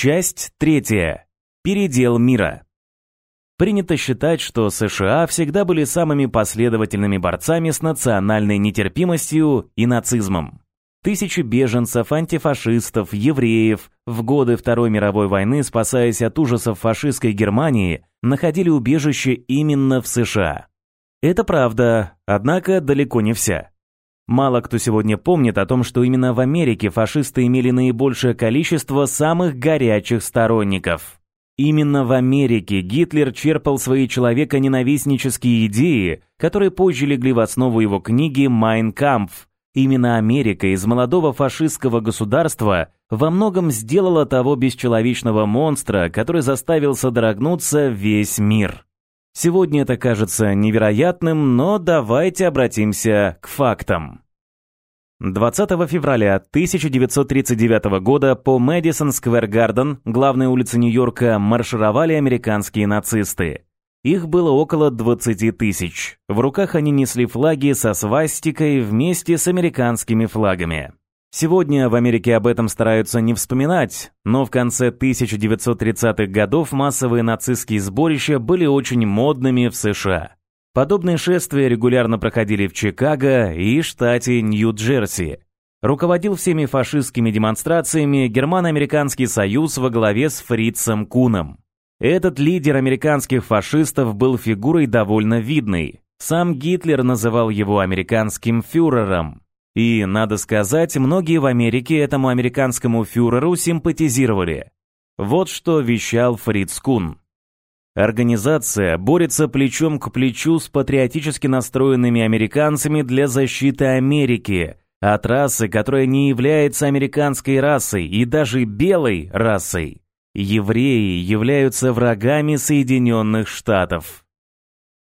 Часть третья. Передел мира. Принято считать, что США всегда были самыми последовательными борцами с национальной нетерпимостью и нацизмом. Тысячи беженцев, антифашистов, евреев в годы Второй мировой войны, спасаясь от ужасов фашистской Германии, находили убежище именно в США. Это правда, однако далеко не вся. Мало кто сегодня помнит о том, что именно в Америке фашисты имели наибольшее количество самых горячих сторонников. Именно в Америке Гитлер черпал свои человеконенавистнические идеи, которые позже легли в основу его книги «Майн Кампф». Именно Америка из молодого фашистского государства во многом сделала того бесчеловечного монстра, который заставил содрогнуться весь мир. Сегодня это кажется невероятным, но давайте обратимся к фактам. 20 февраля 1939 года по Мэдисон Сквер Гарден, главной улице Нью-Йорка, маршировали американские нацисты. Их было около 20 тысяч. В руках они несли флаги со свастикой вместе с американскими флагами. Сегодня в Америке об этом стараются не вспоминать, но в конце 1930-х годов массовые нацистские сборища были очень модными в США. Подобные шествия регулярно проходили в Чикаго и штате Нью-Джерси. Руководил всеми фашистскими демонстрациями Германо-Американский союз во главе с Фрицем Куном. Этот лидер американских фашистов был фигурой довольно видной. Сам Гитлер называл его американским фюрером. И, надо сказать, многие в Америке этому американскому фюреру симпатизировали. Вот что вещал Фриц Кун. Организация борется плечом к плечу с патриотически настроенными американцами для защиты Америки от расы, которая не является американской расой и даже белой расой. Евреи являются врагами Соединенных Штатов.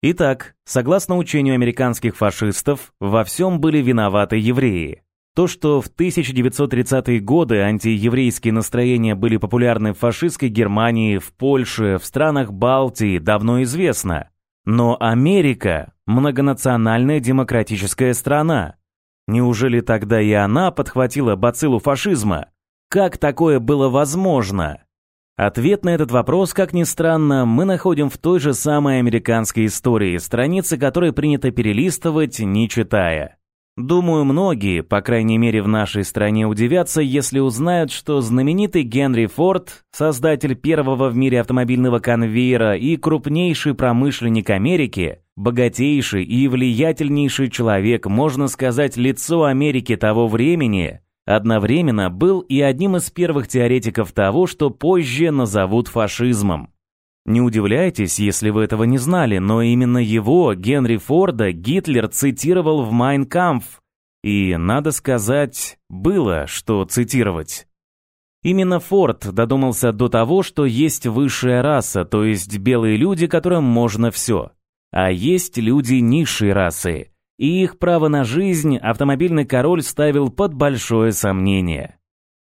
Итак, согласно учению американских фашистов, во всем были виноваты евреи. То, что в 1930-е годы антиеврейские настроения были популярны в фашистской Германии, в Польше, в странах Балтии, давно известно. Но Америка – многонациональная демократическая страна. Неужели тогда и она подхватила бациллу фашизма? Как такое было возможно? Ответ на этот вопрос, как ни странно, мы находим в той же самой американской истории, страницы которой принято перелистывать, не читая. Думаю, многие, по крайней мере в нашей стране, удивятся, если узнают, что знаменитый Генри Форд, создатель первого в мире автомобильного конвейера и крупнейший промышленник Америки, богатейший и влиятельнейший человек, можно сказать, лицо Америки того времени, Одновременно был и одним из первых теоретиков того, что позже назовут фашизмом. Не удивляйтесь, если вы этого не знали, но именно его, Генри Форда, Гитлер цитировал в «Майн Кампф», и, надо сказать, было что цитировать. Именно Форд додумался до того, что есть высшая раса, то есть белые люди, которым можно все. А есть люди низшей расы, и их право на жизнь автомобильный король ставил под большое сомнение.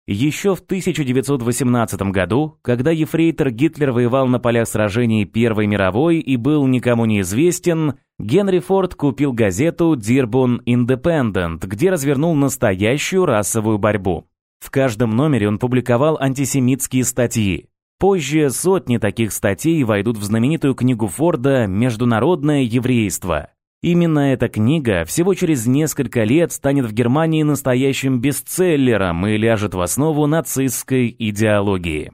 Еще в 1918 году, когда ефрейтор Гитлер воевал на полях сражений Первой мировой и был никому неизвестен, Генри Форд купил газету Dearborn Independent, где развернул настоящую расовую борьбу. В каждом номере он публиковал антисемитские статьи. Позже сотни таких статей войдут в знаменитую книгу Форда «Международное еврейство». Именно эта книга всего через несколько лет станет в Германии настоящим бестселлером и ляжет в основу нацистской идеологии.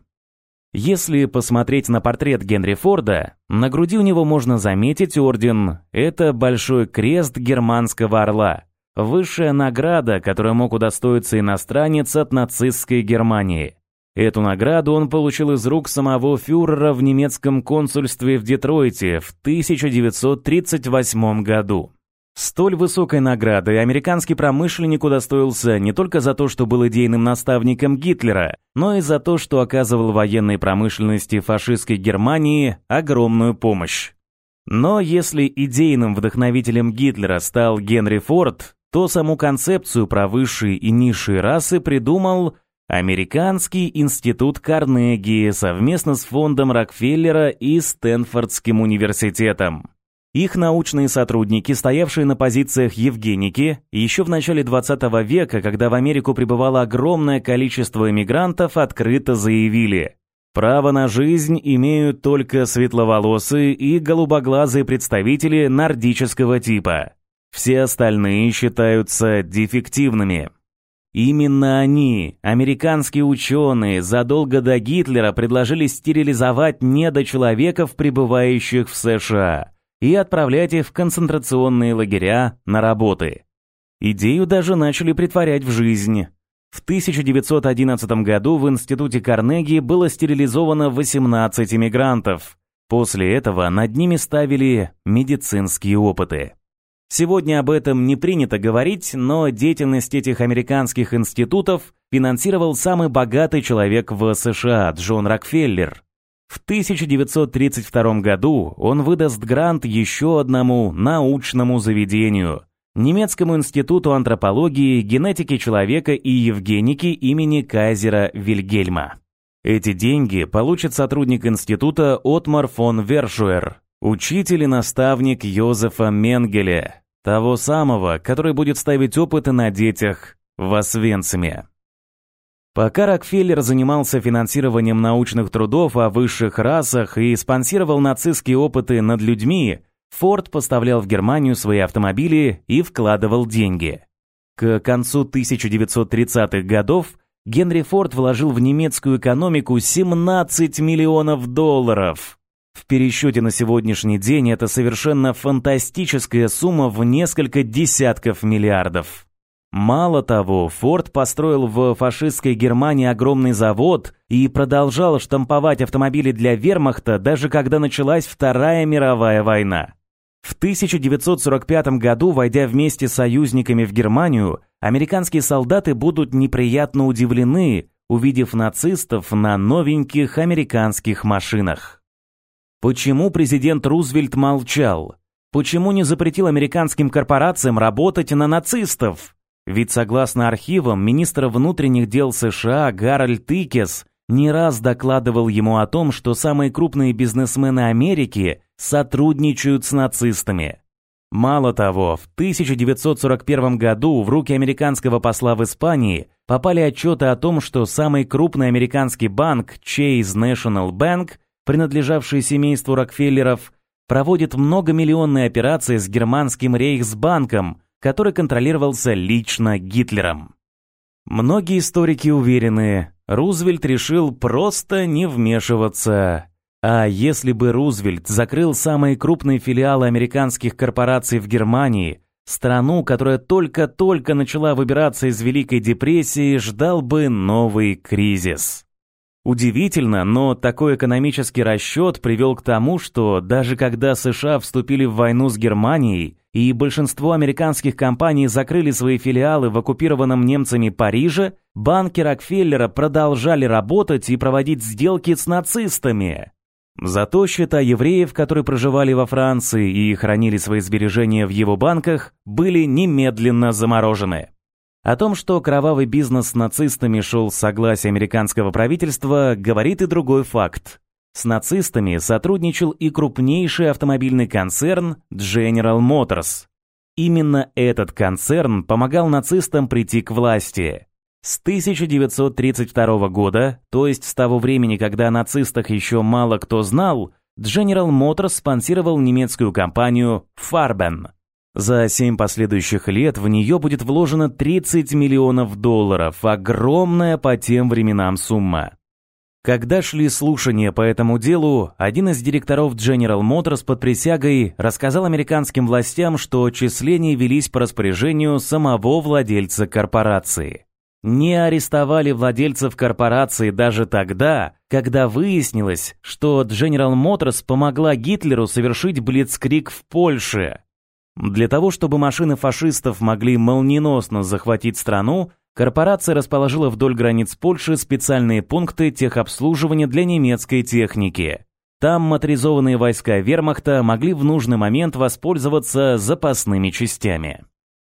Если посмотреть на портрет Генри Форда, на груди у него можно заметить орден. Это большой крест германского орла. Высшая награда, которой мог удостоиться иностранец от нацистской Германии. Эту награду он получил из рук самого фюрера в немецком консульстве в Детройте в 1938 году. Столь высокой награды американский промышленник удостоился не только за то, что был идейным наставником Гитлера, но и за то, что оказывал военной промышленности фашистской Германии огромную помощь. Но если идейным вдохновителем Гитлера стал Генри Форд, то саму концепцию про высшие и низшие расы придумал Американский институт Карнеги совместно с фондом Рокфеллера и Стэнфордским университетом. Их научные сотрудники, стоявшие на позициях Евгеники, еще в начале 20 века, когда в Америку прибывало огромное количество эмигрантов, открыто заявили «Право на жизнь имеют только светловолосые и голубоглазые представители нордического типа. Все остальные считаются дефективными». Именно они, американские ученые, задолго до Гитлера предложили стерилизовать недочеловеков, пребывающих в США и отправлять их в концентрационные лагеря на работы. Идею даже начали притворять в жизнь. В 1911 году в институте Карнеги было стерилизовано 18 иммигрантов. После этого над ними ставили медицинские опыты. Сегодня об этом не принято говорить, но деятельность этих американских институтов финансировал самый богатый человек в США Джон Рокфеллер. В 1932 году он выдаст грант еще одному научному заведению – Немецкому институту антропологии, генетики человека и евгеники имени Кайзера Вильгельма. Эти деньги получит сотрудник института Отмар фон Вершуэр, учитель и наставник Йозефа Менгеля, того самого, который будет ставить опыты на детях в Освенциме. Пока Рокфеллер занимался финансированием научных трудов о высших расах и спонсировал нацистские опыты над людьми, Форд поставлял в Германию свои автомобили и вкладывал деньги. К концу 1930-х годов Генри Форд вложил в немецкую экономику 17 миллионов долларов. В пересчете на сегодняшний день это совершенно фантастическая сумма в несколько десятков миллиардов. Мало того, Форд построил в фашистской Германии огромный завод и продолжал штамповать автомобили для вермахта, даже когда началась Вторая мировая война. В 1945 году, войдя вместе с союзниками в Германию, американские солдаты будут неприятно удивлены, увидев нацистов на новеньких американских машинах. Почему президент Рузвельт молчал? Почему не запретил американским корпорациям работать на нацистов? Ведь согласно архивам, министр внутренних дел США Гарольд Тикес не раз докладывал ему о том, что самые крупные бизнесмены Америки сотрудничают с нацистами. Мало того, в 1941 году в руки американского посла в Испании попали отчеты о том, что самый крупный американский банк Chase National Bank, принадлежавший семейству Рокфеллеров, проводит многомиллионные операции с германским Рейхсбанком, который контролировался лично Гитлером. Многие историки уверены, Рузвельт решил просто не вмешиваться. А если бы Рузвельт закрыл самые крупные филиалы американских корпораций в Германии, страну, которая только-только начала выбираться из Великой депрессии, ждал бы новый кризис. Удивительно, но такой экономический расчет привел к тому, что даже когда США вступили в войну с Германией, и большинство американских компаний закрыли свои филиалы в оккупированном немцами Париже, банки Рокфеллера продолжали работать и проводить сделки с нацистами. Зато счета евреев, которые проживали во Франции и хранили свои сбережения в его банках, были немедленно заморожены. О том, что кровавый бизнес с нацистами шел с согласия американского правительства, говорит и другой факт. С нацистами сотрудничал и крупнейший автомобильный концерн General Motors. Именно этот концерн помогал нацистам прийти к власти. С 1932 года, то есть с того времени, когда о нацистах еще мало кто знал, General Motors спонсировал немецкую компанию Farben. За семь последующих лет в нее будет вложено 30 миллионов долларов, огромная по тем временам сумма. Когда шли слушания по этому делу, один из директоров General Motors под присягой рассказал американским властям, что отчисления велись по распоряжению самого владельца корпорации. Не арестовали владельцев корпорации даже тогда, когда выяснилось, что General Motors помогла Гитлеру совершить блицкриг в Польше. Для того, чтобы машины фашистов могли молниеносно захватить страну, Корпорация расположила вдоль границ Польши специальные пункты техобслуживания для немецкой техники. Там моторизованные войска вермахта могли в нужный момент воспользоваться запасными частями.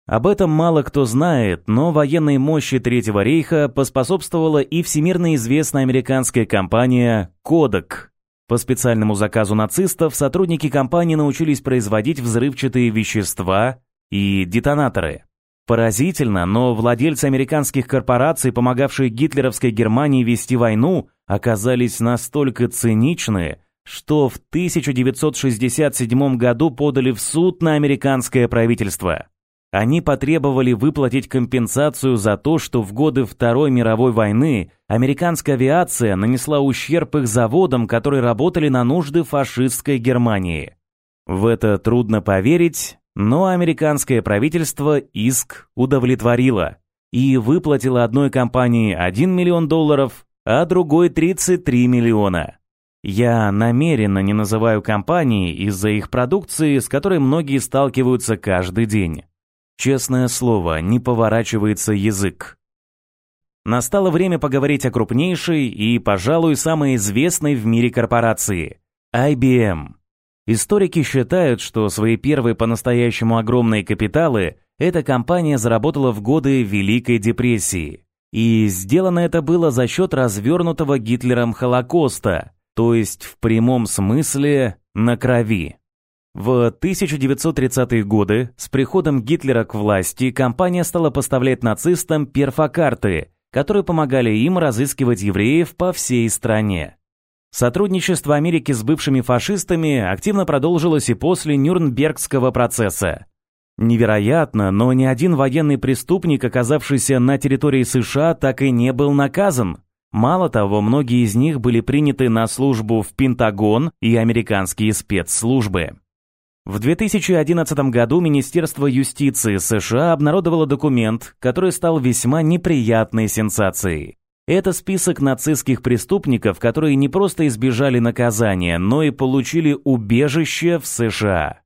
Об этом мало кто знает, но военной мощи Третьего рейха поспособствовала и всемирно известная американская компания Kodak. По специальному заказу нацистов сотрудники компании научились производить взрывчатые вещества и детонаторы. Поразительно, но владельцы американских корпораций, помогавшие гитлеровской Германии вести войну, оказались настолько циничны, что в 1967 году подали в суд на американское правительство. Они потребовали выплатить компенсацию за то, что в годы Второй мировой войны американская авиация нанесла ущерб их заводам, которые работали на нужды фашистской Германии. В это трудно поверить, но американское правительство иск удовлетворило и выплатило одной компании 1 миллион долларов, а другой 33 миллиона. Я намеренно не называю компании из-за их продукции, с которой многие сталкиваются каждый день. Честное слово, не поворачивается язык. Настало время поговорить о крупнейшей и, пожалуй, самой известной в мире корпорации – IBM. Историки считают, что свои первые по-настоящему огромные капиталы эта компания заработала в годы Великой депрессии. И сделано это было за счет развернутого Гитлером Холокоста, то есть в прямом смысле на крови. В 1930-е годы с приходом Гитлера к власти компания стала поставлять нацистам перфокарты, которые помогали им разыскивать евреев по всей стране. Сотрудничество Америки с бывшими фашистами активно продолжилось и после Нюрнбергского процесса. Невероятно, но ни один военный преступник, оказавшийся на территории США, так и не был наказан. Мало того, многие из них были приняты на службу в Пентагон и американские спецслужбы. В 2011 году Министерство юстиции США обнародовало документ, который стал весьма неприятной сенсацией. Это список нацистских преступников, которые не просто избежали наказания, но и получили убежище в США.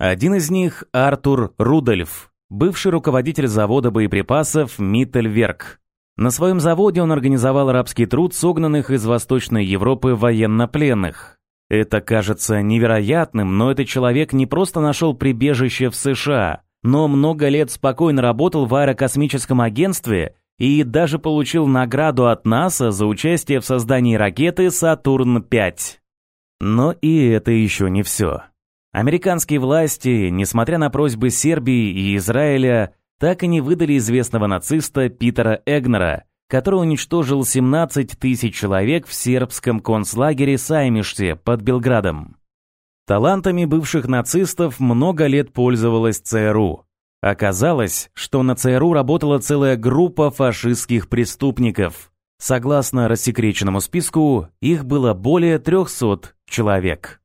Один из них – Артур Рудольф, бывший руководитель завода боеприпасов Миттельверк. На своем заводе он организовал рабский труд согнанных из Восточной Европы военнопленных. Это кажется невероятным, но этот человек не просто нашел прибежище в США, но много лет спокойно работал в аэрокосмическом агентстве и даже получил награду от НАСА за участие в создании ракеты «Сатурн-5». Но и это еще не все. Американские власти, несмотря на просьбы Сербии и Израиля, так и не выдали известного нациста Питера Эгнера, который уничтожил 17 тысяч человек в сербском концлагере Саймиште под Белградом. Талантами бывших нацистов много лет пользовалась ЦРУ. Оказалось, что на ЦРУ работала целая группа фашистских преступников. Согласно рассекреченному списку, их было более 300 человек.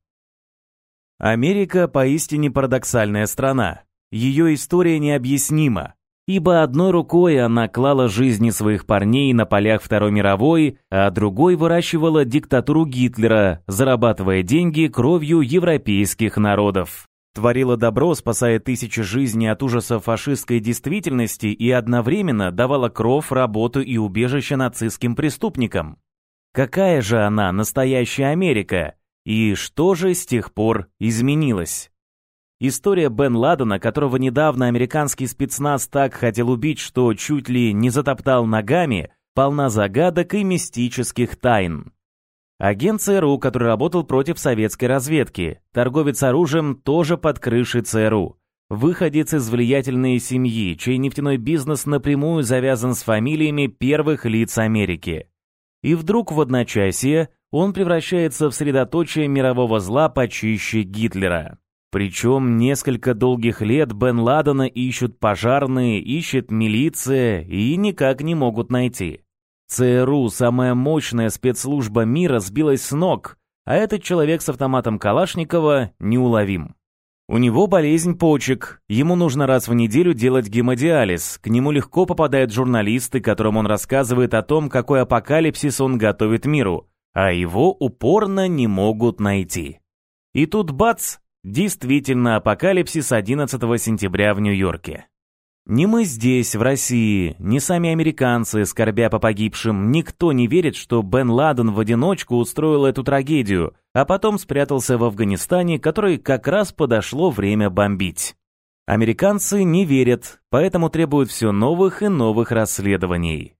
Америка поистине парадоксальная страна. Ее история необъяснима ибо одной рукой она клала жизни своих парней на полях Второй мировой, а другой выращивала диктатуру Гитлера, зарабатывая деньги кровью европейских народов. Творила добро, спасая тысячи жизней от ужаса фашистской действительности и одновременно давала кровь, работу и убежище нацистским преступникам. Какая же она, настоящая Америка? И что же с тех пор изменилось? История Бен Ладена, которого недавно американский спецназ так хотел убить, что чуть ли не затоптал ногами, полна загадок и мистических тайн. Агент ЦРУ, который работал против советской разведки, торговец оружием тоже под крышей ЦРУ. Выходец из влиятельной семьи, чей нефтяной бизнес напрямую завязан с фамилиями первых лиц Америки. И вдруг в одночасье он превращается в средоточие мирового зла почище Гитлера. Причем несколько долгих лет Бен Ладена ищут пожарные, ищет милиция и никак не могут найти. ЦРУ, самая мощная спецслужба мира, сбилась с ног, а этот человек с автоматом Калашникова неуловим. У него болезнь почек, ему нужно раз в неделю делать гемодиализ, к нему легко попадают журналисты, которым он рассказывает о том, какой апокалипсис он готовит миру, а его упорно не могут найти. И тут бац, Действительно, апокалипсис 11 сентября в Нью-Йорке. Ни мы здесь, в России, ни сами американцы, скорбя по погибшим, никто не верит, что Бен Ладен в одиночку устроил эту трагедию, а потом спрятался в Афганистане, который как раз подошло время бомбить. Американцы не верят, поэтому требуют все новых и новых расследований.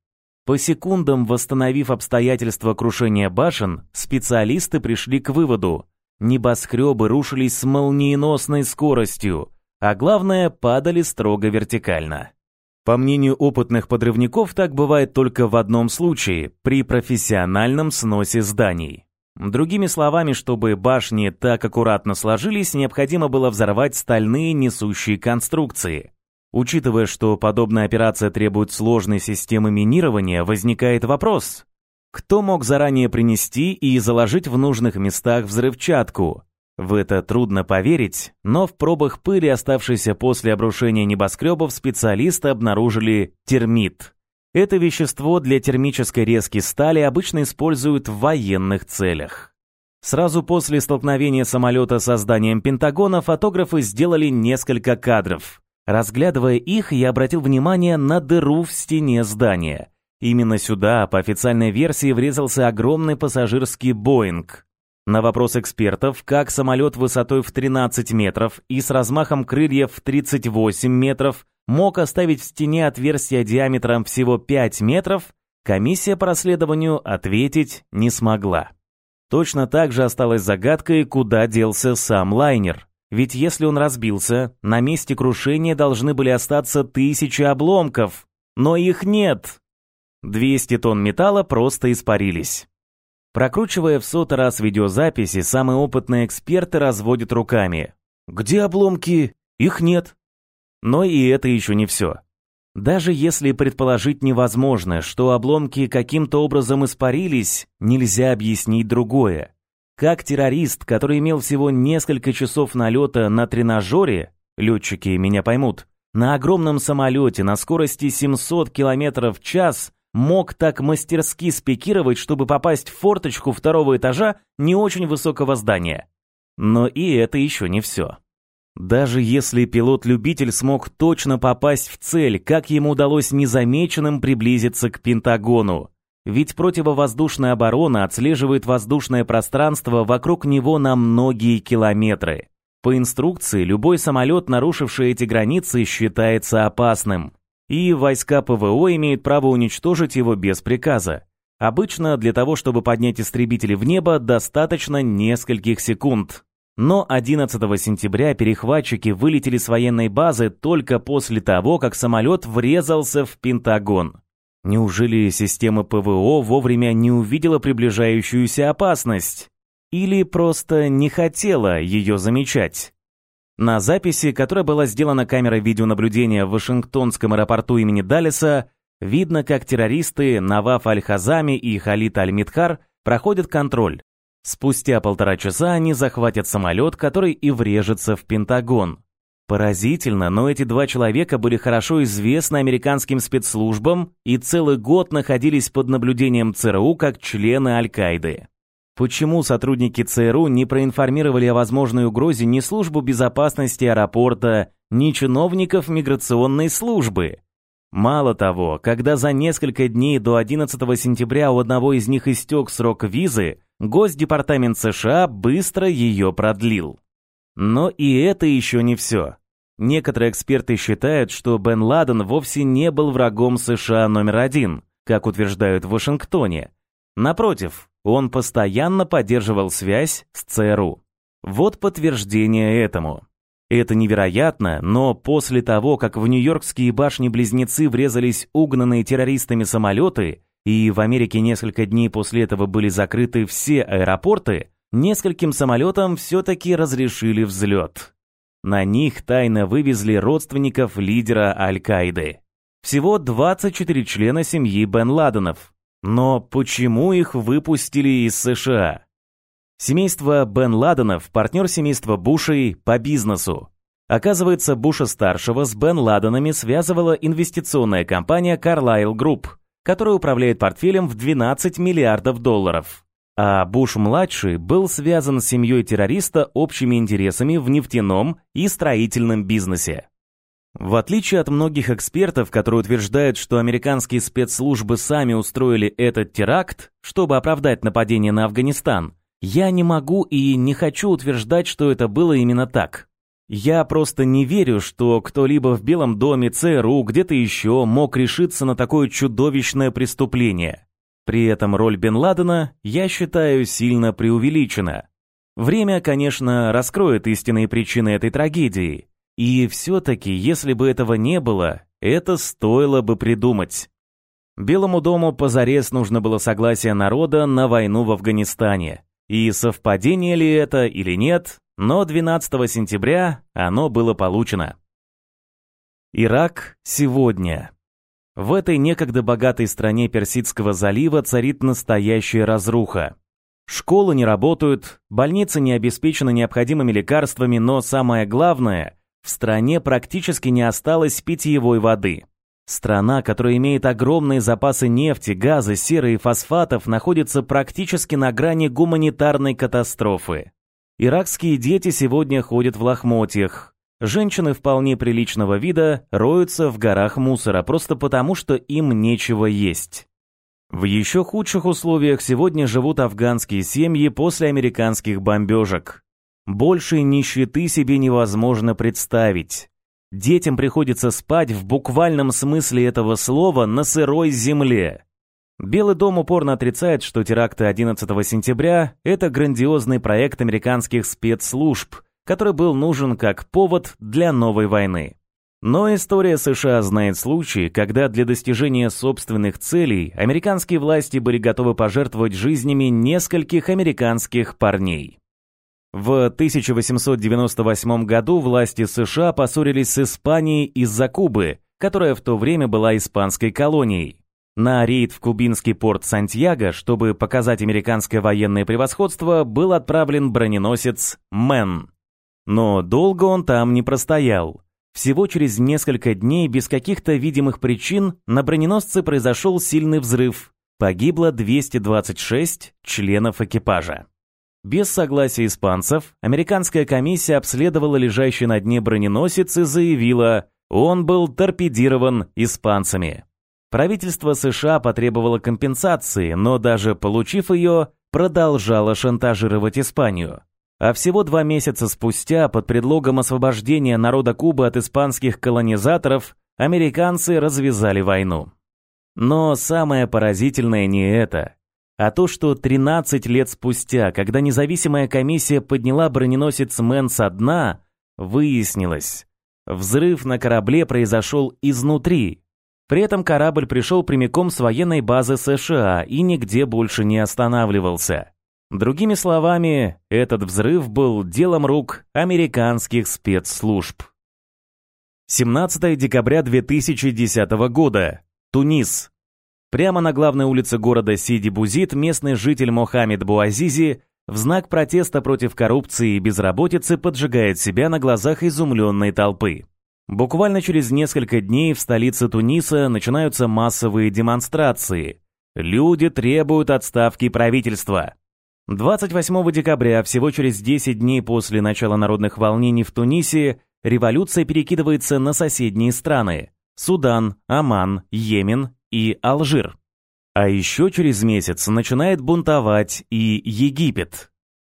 По секундам восстановив обстоятельства крушения башен, специалисты пришли к выводу. Небоскребы рушились с молниеносной скоростью, а главное, падали строго вертикально. По мнению опытных подрывников, так бывает только в одном случае – при профессиональном сносе зданий. Другими словами, чтобы башни так аккуратно сложились, необходимо было взорвать стальные несущие конструкции – Учитывая, что подобная операция требует сложной системы минирования, возникает вопрос, кто мог заранее принести и заложить в нужных местах взрывчатку? В это трудно поверить, но в пробах пыли, оставшейся после обрушения небоскребов, специалисты обнаружили термит. Это вещество для термической резки стали обычно используют в военных целях. Сразу после столкновения самолета со зданием Пентагона фотографы сделали несколько кадров. Разглядывая их, я обратил внимание на дыру в стене здания. Именно сюда, по официальной версии, врезался огромный пассажирский «Боинг». На вопрос экспертов, как самолет высотой в 13 метров и с размахом крыльев в 38 метров мог оставить в стене отверстие диаметром всего 5 метров, комиссия по расследованию ответить не смогла. Точно так же осталась загадкой, куда делся сам лайнер. Ведь если он разбился, на месте крушения должны были остаться тысячи обломков. Но их нет. 200 тонн металла просто испарились. Прокручивая в сотый раз видеозаписи, самые опытные эксперты разводят руками. Где обломки? Их нет. Но и это еще не все. Даже если предположить невозможно, что обломки каким-то образом испарились, нельзя объяснить другое. Как террорист, который имел всего несколько часов налета на тренажере, летчики меня поймут, на огромном самолете на скорости 700 км в час мог так мастерски спикировать, чтобы попасть в форточку второго этажа не очень высокого здания. Но и это еще не все. Даже если пилот-любитель смог точно попасть в цель, как ему удалось незамеченным приблизиться к Пентагону? Ведь противовоздушная оборона отслеживает воздушное пространство вокруг него на многие километры. По инструкции, любой самолет, нарушивший эти границы, считается опасным. И войска ПВО имеют право уничтожить его без приказа. Обычно для того, чтобы поднять истребители в небо, достаточно нескольких секунд. Но 11 сентября перехватчики вылетели с военной базы только после того, как самолет врезался в Пентагон. Неужели система ПВО вовремя не увидела приближающуюся опасность? Или просто не хотела ее замечать? На записи, которая была сделана камерой видеонаблюдения в Вашингтонском аэропорту имени Даллеса, видно, как террористы Наваф Аль-Хазами и Халид Аль-Мидхар проходят контроль. Спустя полтора часа они захватят самолет, который и врежется в Пентагон. Поразительно, но эти два человека были хорошо известны американским спецслужбам и целый год находились под наблюдением ЦРУ как члены Аль-Каиды. Почему сотрудники ЦРУ не проинформировали о возможной угрозе ни службу безопасности аэропорта, ни чиновников миграционной службы? Мало того, когда за несколько дней до 11 сентября у одного из них истек срок визы, Госдепартамент США быстро ее продлил. Но и это еще не все. Некоторые эксперты считают, что Бен Ладен вовсе не был врагом США номер один, как утверждают в Вашингтоне. Напротив, он постоянно поддерживал связь с ЦРУ. Вот подтверждение этому. Это невероятно, но после того, как в нью-йоркские башни-близнецы врезались угнанные террористами самолеты, и в Америке несколько дней после этого были закрыты все аэропорты, нескольким самолетам все-таки разрешили взлет. На них тайно вывезли родственников лидера Аль-Каиды. Всего 24 члена семьи Бен Ладенов. Но почему их выпустили из США? Семейство Бен Ладенов – партнер семейства Бушей по бизнесу. Оказывается, Буша-старшего с Бен Ладенами связывала инвестиционная компания Carlyle Group, которая управляет портфелем в 12 миллиардов долларов. А Буш-младший был связан с семьей террориста общими интересами в нефтяном и строительном бизнесе. В отличие от многих экспертов, которые утверждают, что американские спецслужбы сами устроили этот теракт, чтобы оправдать нападение на Афганистан, я не могу и не хочу утверждать, что это было именно так. Я просто не верю, что кто-либо в Белом доме, ЦРУ, где-то еще мог решиться на такое чудовищное преступление. При этом роль Бен Ладена, я считаю, сильно преувеличена. Время, конечно, раскроет истинные причины этой трагедии. И все-таки, если бы этого не было, это стоило бы придумать. Белому дому позарез нужно было согласие народа на войну в Афганистане. И совпадение ли это или нет, но 12 сентября оно было получено. Ирак сегодня. В этой некогда богатой стране Персидского залива царит настоящая разруха. Школы не работают, больницы не обеспечены необходимыми лекарствами, но самое главное, в стране практически не осталось питьевой воды. Страна, которая имеет огромные запасы нефти, газа, серы и фосфатов, находится практически на грани гуманитарной катастрофы. Иракские дети сегодня ходят в лохмотьях. Женщины вполне приличного вида роются в горах мусора просто потому, что им нечего есть. В еще худших условиях сегодня живут афганские семьи после американских бомбежек. Большей нищеты себе невозможно представить. Детям приходится спать в буквальном смысле этого слова на сырой земле. Белый дом упорно отрицает, что теракты 11 сентября – это грандиозный проект американских спецслужб, который был нужен как повод для новой войны. Но история США знает случаи, когда для достижения собственных целей американские власти были готовы пожертвовать жизнями нескольких американских парней. В 1898 году власти США поссорились с Испанией из-за Кубы, которая в то время была испанской колонией. На рейд в кубинский порт Сантьяго, чтобы показать американское военное превосходство, был отправлен броненосец «Мэн». Но долго он там не простоял. Всего через несколько дней без каких-то видимых причин на броненосце произошел сильный взрыв. Погибло 226 членов экипажа. Без согласия испанцев, американская комиссия обследовала лежащий на дне броненосец и заявила, он был торпедирован испанцами. Правительство США потребовало компенсации, но даже получив ее, продолжало шантажировать Испанию. А всего два месяца спустя, под предлогом освобождения народа Кубы от испанских колонизаторов, американцы развязали войну. Но самое поразительное не это, а то, что 13 лет спустя, когда независимая комиссия подняла броненосец Мэн со дна, выяснилось, взрыв на корабле произошел изнутри, при этом корабль пришел прямиком с военной базы США и нигде больше не останавливался. Другими словами, этот взрыв был делом рук американских спецслужб. 17 декабря 2010 года. Тунис. Прямо на главной улице города Сиди-Бузит местный житель Мохаммед Буазизи в знак протеста против коррупции и безработицы поджигает себя на глазах изумленной толпы. Буквально через несколько дней в столице Туниса начинаются массовые демонстрации. Люди требуют отставки правительства. 28 декабря, всего через 10 дней после начала народных волнений в Тунисе, революция перекидывается на соседние страны – Судан, Оман, Йемен и Алжир. А еще через месяц начинает бунтовать и Египет.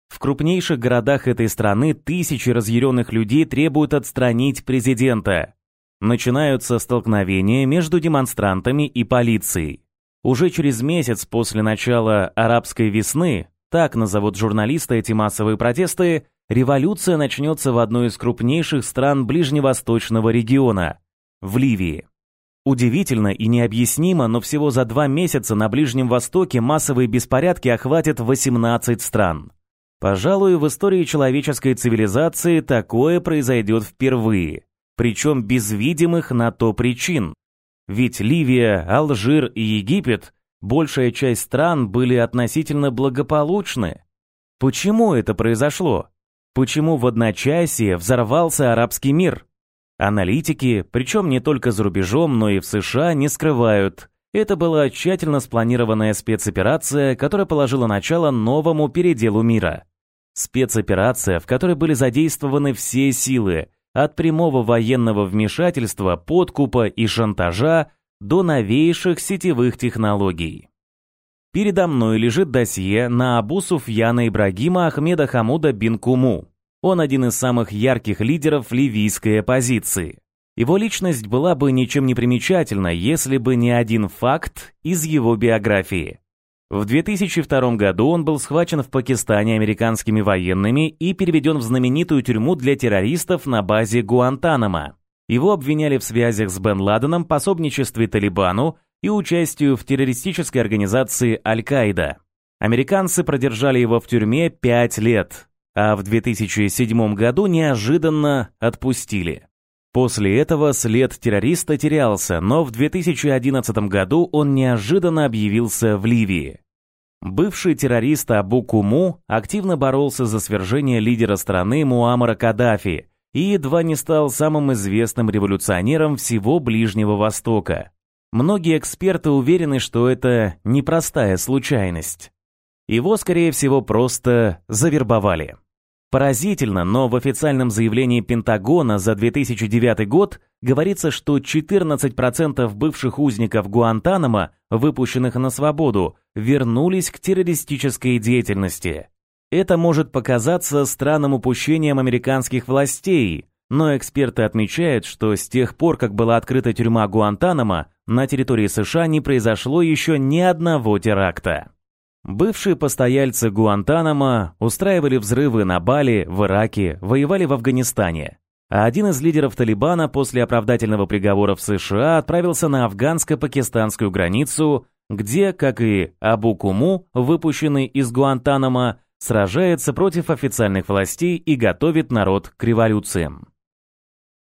В крупнейших городах этой страны тысячи разъяренных людей требуют отстранить президента. Начинаются столкновения между демонстрантами и полицией. Уже через месяц после начала арабской весны, так назовут журналисты эти массовые протесты, революция начнется в одной из крупнейших стран ближневосточного региона – в Ливии. Удивительно и необъяснимо, но всего за два месяца на Ближнем Востоке массовые беспорядки охватят 18 стран. Пожалуй, в истории человеческой цивилизации такое произойдет впервые, причем без видимых на то причин. Ведь Ливия, Алжир и Египет, большая часть стран были относительно благополучны. Почему это произошло? Почему в одночасье взорвался арабский мир? Аналитики, причем не только за рубежом, но и в США, не скрывают. Это была тщательно спланированная спецоперация, которая положила начало новому переделу мира. Спецоперация, в которой были задействованы все силы, от прямого военного вмешательства, подкупа и шантажа до новейших сетевых технологий. Передо мной лежит досье на Абу Суфьяна Ибрагима Ахмеда Хамуда бин Куму. Он один из самых ярких лидеров ливийской оппозиции. Его личность была бы ничем не примечательна, если бы не один факт из его биографии. В 2002 году он был схвачен в Пакистане американскими военными и переведен в знаменитую тюрьму для террористов на базе Гуантанамо. Его обвиняли в связях с Бен Ладеном, пособничестве Талибану и участию в террористической организации Аль-Каида. Американцы продержали его в тюрьме пять лет, а в 2007 году неожиданно отпустили. После этого след террориста терялся, но в 2011 году он неожиданно объявился в Ливии. Бывший террорист Абу Куму активно боролся за свержение лидера страны Муаммара Каддафи и едва не стал самым известным революционером всего Ближнего Востока. Многие эксперты уверены, что это непростая случайность. Его, скорее всего, просто завербовали. Поразительно, но в официальном заявлении Пентагона за 2009 год говорится, что 14% бывших узников Гуантанамо, выпущенных на свободу, вернулись к террористической деятельности. Это может показаться странным упущением американских властей, но эксперты отмечают, что с тех пор, как была открыта тюрьма Гуантанамо, на территории США не произошло еще ни одного теракта. Бывшие постояльцы Гуантанамо устраивали взрывы на Бали, в Ираке, воевали в Афганистане. А один из лидеров Талибана после оправдательного приговора в США отправился на афганско-пакистанскую границу, где, как и Абу Куму, выпущенный из Гуантанамо, сражается против официальных властей и готовит народ к революциям.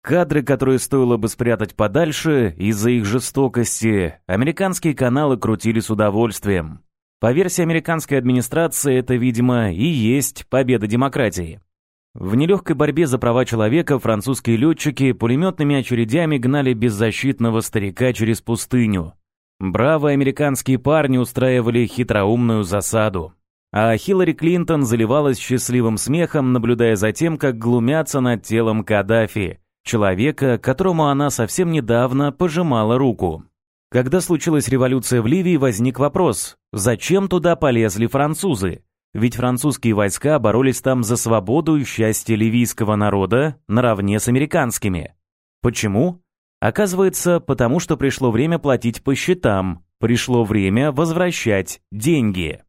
Кадры, которые стоило бы спрятать подальше из-за их жестокости, американские каналы крутили с удовольствием. По версии американской администрации, это, видимо, и есть победа демократии. В нелегкой борьбе за права человека французские летчики пулеметными очередями гнали беззащитного старика через пустыню. Бравые американские парни устраивали хитроумную засаду. А Хиллари Клинтон заливалась счастливым смехом, наблюдая за тем, как глумятся над телом Каддафи, человека, которому она совсем недавно пожимала руку. Когда случилась революция в Ливии, возник вопрос, зачем туда полезли французы? Ведь французские войска боролись там за свободу и счастье ливийского народа наравне с американскими. Почему? Оказывается, потому что пришло время платить по счетам, пришло время возвращать деньги.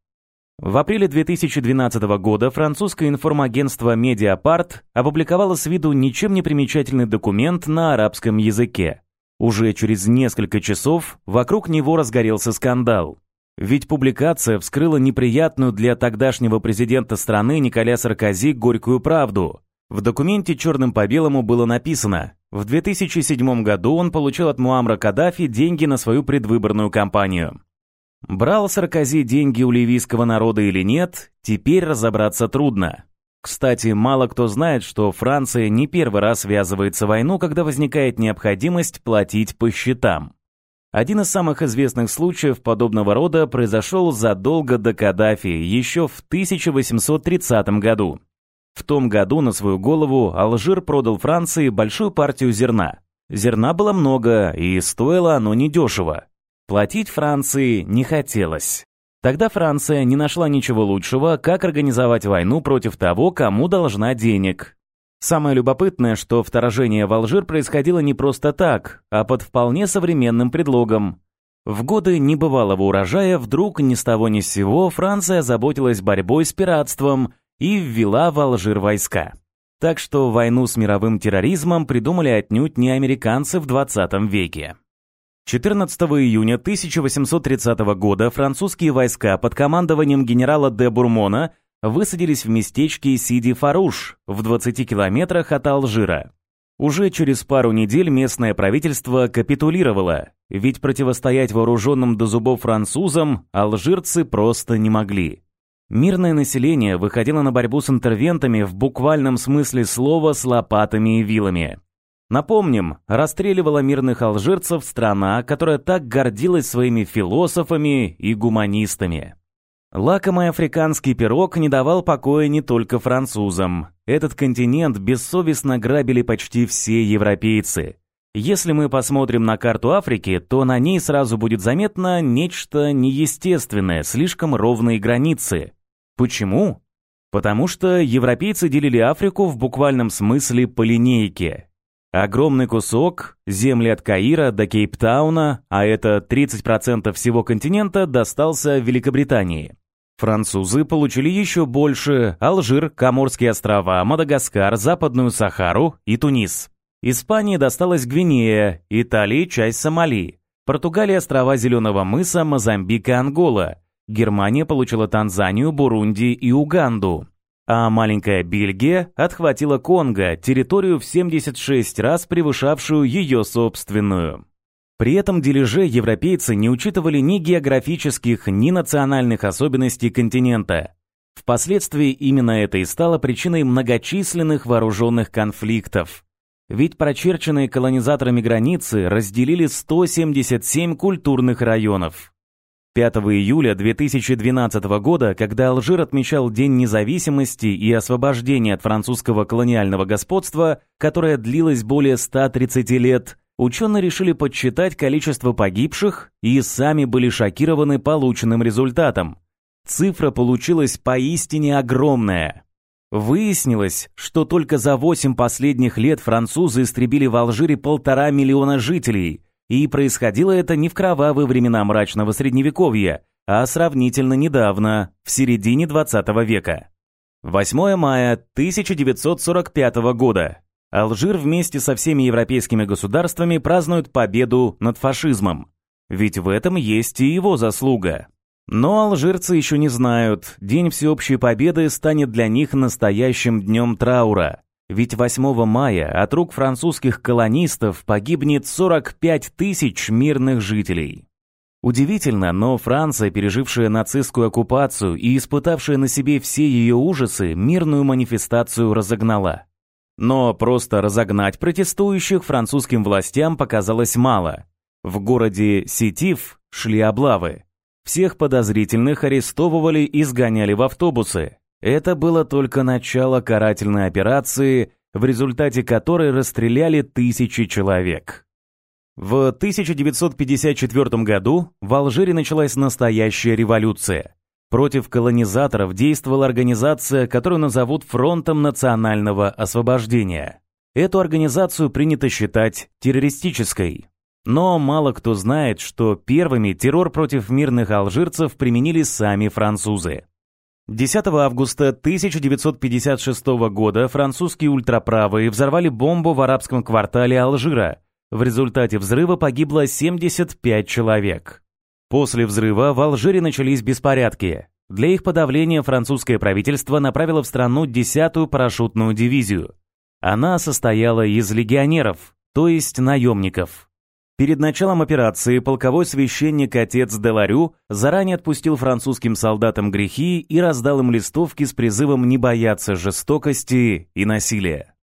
В апреле 2012 года французское информагентство Mediapart опубликовало с виду ничем не примечательный документ на арабском языке. Уже через несколько часов вокруг него разгорелся скандал. Ведь публикация вскрыла неприятную для тогдашнего президента страны Николя Саркози горькую правду. В документе черным по белому было написано, в 2007 году он получил от Муамра Каддафи деньги на свою предвыборную кампанию. Брал Саркози деньги у ливийского народа или нет, теперь разобраться трудно. Кстати, мало кто знает, что Франция не первый раз связывается войну, когда возникает необходимость платить по счетам. Один из самых известных случаев подобного рода произошел задолго до Каддафи, еще в 1830 году. В том году на свою голову Алжир продал Франции большую партию зерна. Зерна было много, и стоило оно недешево. Платить Франции не хотелось. Тогда Франция не нашла ничего лучшего, как организовать войну против того, кому должна денег. Самое любопытное, что вторжение в Алжир происходило не просто так, а под вполне современным предлогом. В годы небывалого урожая вдруг ни с того ни с сего Франция заботилась борьбой с пиратством и ввела в Алжир войска. Так что войну с мировым терроризмом придумали отнюдь не американцы в 20 веке. 14 июня 1830 года французские войска под командованием генерала де Бурмона высадились в местечке Сиди-Фаруш в 20 километрах от Алжира. Уже через пару недель местное правительство капитулировало, ведь противостоять вооруженным до зубов французам алжирцы просто не могли. Мирное население выходило на борьбу с интервентами в буквальном смысле слова с лопатами и вилами. Напомним, расстреливала мирных алжирцев страна, которая так гордилась своими философами и гуманистами. Лакомый африканский пирог не давал покоя не только французам. Этот континент бессовестно грабили почти все европейцы. Если мы посмотрим на карту Африки, то на ней сразу будет заметно нечто неестественное, слишком ровные границы. Почему? Потому что европейцы делили Африку в буквальном смысле по линейке. Огромный кусок, земли от Каира до Кейптауна, а это 30% всего континента, достался Великобритании. Французы получили еще больше – Алжир, Каморские острова, Мадагаскар, Западную Сахару и Тунис. Испании досталась Гвинея, Италии – часть Сомали, Португалия – острова Зеленого мыса, Мозамбик Ангола. Германия получила Танзанию, Бурунди и Уганду. А маленькая Бельгия отхватила Конго, территорию в 76 раз превышавшую ее собственную. При этом дележе европейцы не учитывали ни географических, ни национальных особенностей континента. Впоследствии именно это и стало причиной многочисленных вооруженных конфликтов. Ведь прочерченные колонизаторами границы разделили 177 культурных районов. 5 июля 2012 года, когда Алжир отмечал День независимости и освобождения от французского колониального господства, которое длилось более 130 лет, ученые решили подсчитать количество погибших и сами были шокированы полученным результатом. Цифра получилась поистине огромная. Выяснилось, что только за 8 последних лет французы истребили в Алжире полтора миллиона жителей, и происходило это не в кровавые времена мрачного средневековья, а сравнительно недавно, в середине 20 века. 8 мая 1945 года. Алжир вместе со всеми европейскими государствами празднует победу над фашизмом. Ведь в этом есть и его заслуга. Но алжирцы еще не знают, День всеобщей победы станет для них настоящим днем траура. Ведь 8 мая от рук французских колонистов погибнет 45 тысяч мирных жителей. Удивительно, но Франция, пережившая нацистскую оккупацию и испытавшая на себе все ее ужасы, мирную манифестацию разогнала. Но просто разогнать протестующих французским властям показалось мало. В городе Сетив шли облавы. Всех подозрительных арестовывали и сгоняли в автобусы. Это было только начало карательной операции, в результате которой расстреляли тысячи человек. В 1954 году в Алжире началась настоящая революция. Против колонизаторов действовала организация, которую назовут Фронтом национального освобождения. Эту организацию принято считать террористической. Но мало кто знает, что первыми террор против мирных алжирцев применили сами французы. 10 августа 1956 года французские ультраправые взорвали бомбу в арабском квартале Алжира. В результате взрыва погибло 75 человек. После взрыва в Алжире начались беспорядки. Для их подавления французское правительство направило в страну 10-ю парашютную дивизию. Она состояла из легионеров, то есть наемников. Перед началом операции полковой священник отец Деларю заранее отпустил французским солдатам грехи и раздал им листовки с призывом не бояться жестокости и насилия.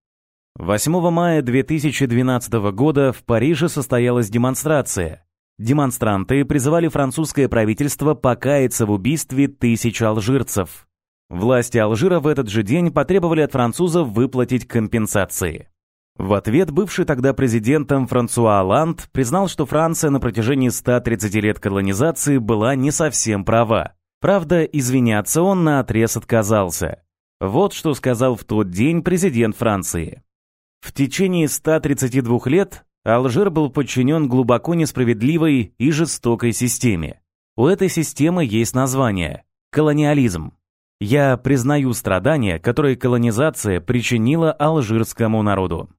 8 мая 2012 года в Париже состоялась демонстрация. Демонстранты призывали французское правительство покаяться в убийстве тысяч алжирцев. Власти Алжира в этот же день потребовали от французов выплатить компенсации. В ответ бывший тогда президентом Франсуа Оланд признал, что Франция на протяжении 130 лет колонизации была не совсем права. Правда, извиняться он на отрез отказался. Вот что сказал в тот день президент Франции. В течение 132 лет Алжир был подчинен глубоко несправедливой и жестокой системе. У этой системы есть название – колониализм. Я признаю страдания, которые колонизация причинила алжирскому народу.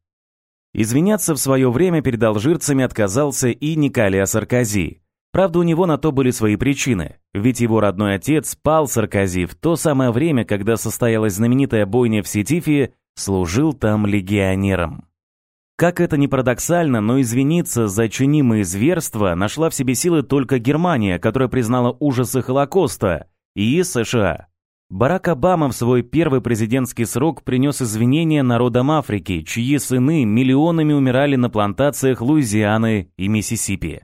Извиняться в свое время перед алжирцами отказался и Николая Саркози. Правда, у него на то были свои причины, ведь его родной отец Пал Саркози в то самое время, когда состоялась знаменитая бойня в Сетифе, служил там легионером. Как это ни парадоксально, но извиниться за чинимые зверства нашла в себе силы только Германия, которая признала ужасы Холокоста, и США. Барак Обама в свой первый президентский срок принес извинения народам Африки, чьи сыны миллионами умирали на плантациях Луизианы и Миссисипи.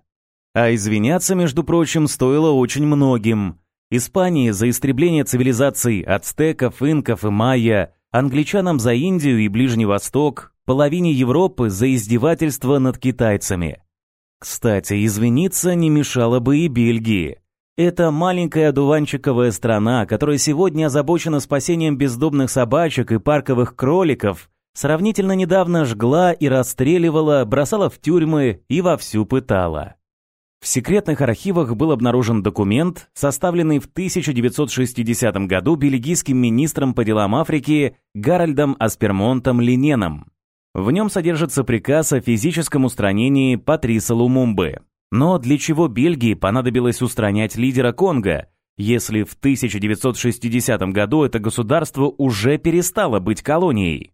А извиняться, между прочим, стоило очень многим. Испании за истребление цивилизаций ацтеков, инков и майя, англичанам за Индию и Ближний Восток, половине Европы за издевательство над китайцами. Кстати, извиниться не мешало бы и Бельгии. Это маленькая одуванчиковая страна, которая сегодня озабочена спасением бездомных собачек и парковых кроликов, сравнительно недавно жгла и расстреливала, бросала в тюрьмы и вовсю пытала. В секретных архивах был обнаружен документ, составленный в 1960 году бельгийским министром по делам Африки Гарольдом Аспермонтом Линеном. В нем содержится приказ о физическом устранении Патриса Лумумбы. Но для чего Бельгии понадобилось устранять лидера Конго, если в 1960 году это государство уже перестало быть колонией?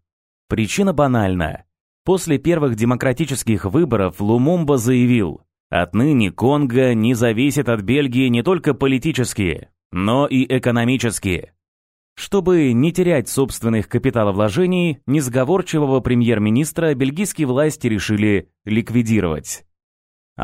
Причина банальна. После первых демократических выборов Лумумба заявил, отныне Конго не зависит от Бельгии не только политически, но и экономически. Чтобы не терять собственных капиталовложений, несговорчивого премьер-министра бельгийские власти решили ликвидировать.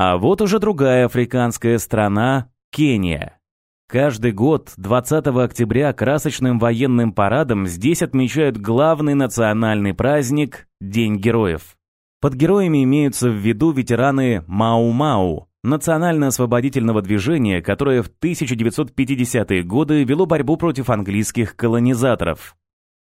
А вот уже другая африканская страна – Кения. Каждый год 20 октября красочным военным парадом здесь отмечают главный национальный праздник – День героев. Под героями имеются в виду ветераны Мау-Мау, национально-освободительного движения, которое в 1950-е годы вело борьбу против английских колонизаторов.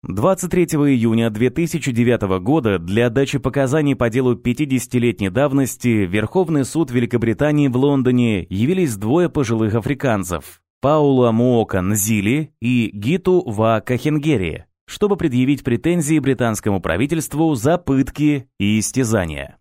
23 июня 2009 года для дачи показаний по делу 50-летней давности Верховный суд Великобритании в Лондоне явились двое пожилых африканцев – Паула Муока Нзили и Гиту Ва Кахенгери, чтобы предъявить претензии британскому правительству за пытки и истязания.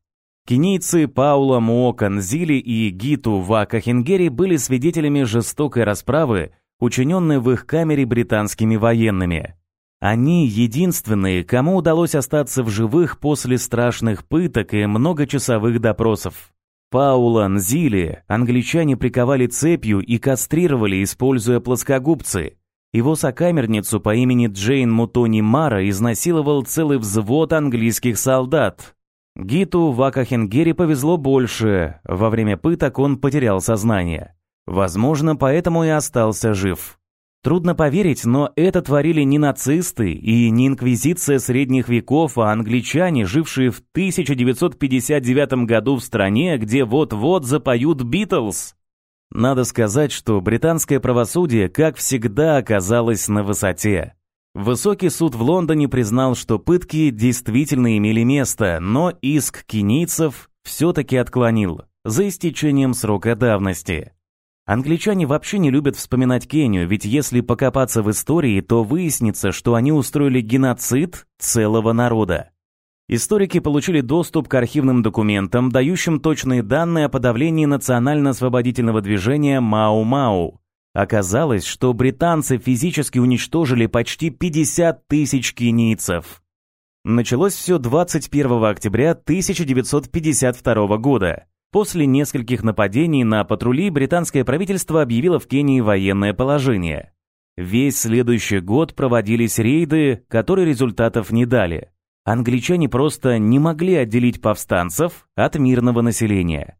Кенийцы Паула Муока Нзили и Гиту Ва Кахенгери были свидетелями жестокой расправы, учиненной в их камере британскими военными – они единственные, кому удалось остаться в живых после страшных пыток и многочасовых допросов. Паула Нзили англичане приковали цепью и кастрировали, используя плоскогубцы. Его сокамерницу по имени Джейн Мутони Мара изнасиловал целый взвод английских солдат. Гиту Вакахенгери повезло больше. Во время пыток он потерял сознание. Возможно, поэтому и остался жив. Трудно поверить, но это творили не нацисты и не инквизиция средних веков, а англичане, жившие в 1959 году в стране, где вот-вот запоют Битлз. Надо сказать, что британское правосудие, как всегда, оказалось на высоте. Высокий суд в Лондоне признал, что пытки действительно имели место, но иск кенийцев все-таки отклонил за истечением срока давности. Англичане вообще не любят вспоминать Кению, ведь если покопаться в истории, то выяснится, что они устроили геноцид целого народа. Историки получили доступ к архивным документам, дающим точные данные о подавлении национально-освободительного движения Мау-Мау. Оказалось, что британцы физически уничтожили почти 50 тысяч кенийцев. Началось все 21 октября 1952 года. После нескольких нападений на патрули британское правительство объявило в Кении военное положение. Весь следующий год проводились рейды, которые результатов не дали. Англичане просто не могли отделить повстанцев от мирного населения.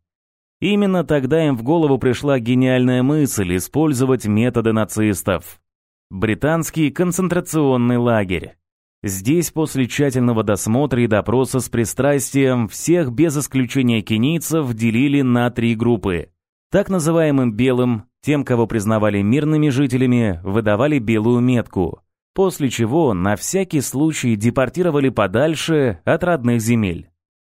Именно тогда им в голову пришла гениальная мысль использовать методы нацистов. Британский концентрационный лагерь. Здесь после тщательного досмотра и допроса с пристрастием всех без исключения кенийцев делили на три группы. Так называемым белым, тем, кого признавали мирными жителями, выдавали белую метку, после чего на всякий случай депортировали подальше от родных земель.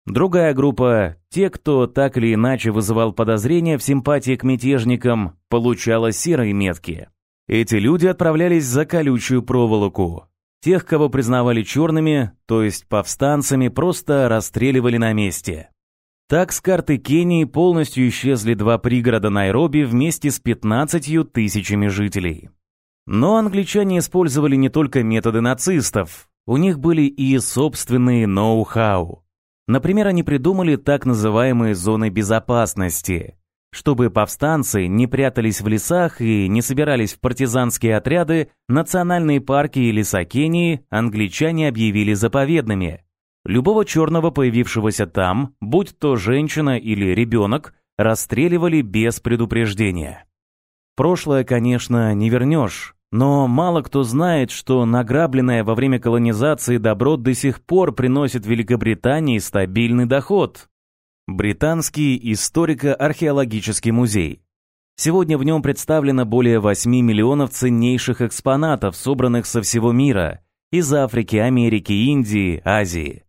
Другая группа, те, кто так или иначе вызывал подозрения в симпатии к мятежникам, получала серые метки. Эти люди отправлялись за колючую проволоку, Тех, кого признавали черными, то есть повстанцами, просто расстреливали на месте. Так с карты Кении полностью исчезли два пригорода Найроби вместе с 15 тысячами жителей. Но англичане использовали не только методы нацистов, у них были и собственные ноу-хау. Например, они придумали так называемые зоны безопасности, чтобы повстанцы не прятались в лесах и не собирались в партизанские отряды, национальные парки и леса Кении англичане объявили заповедными. Любого черного, появившегося там, будь то женщина или ребенок, расстреливали без предупреждения. Прошлое, конечно, не вернешь, но мало кто знает, что награбленное во время колонизации добро до сих пор приносит Великобритании стабильный доход. Британский историко-археологический музей. Сегодня в нем представлено более 8 миллионов ценнейших экспонатов, собранных со всего мира, из Африки, Америки, Индии, Азии.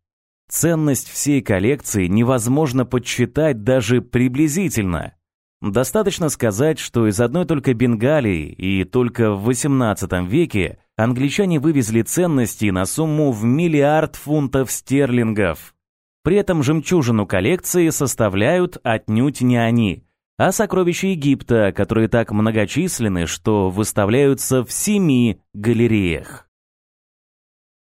Ценность всей коллекции невозможно подсчитать даже приблизительно. Достаточно сказать, что из одной только Бенгалии и только в XVIII веке англичане вывезли ценности на сумму в миллиард фунтов стерлингов. При этом жемчужину коллекции составляют отнюдь не они, а сокровища Египта, которые так многочисленны, что выставляются в семи галереях.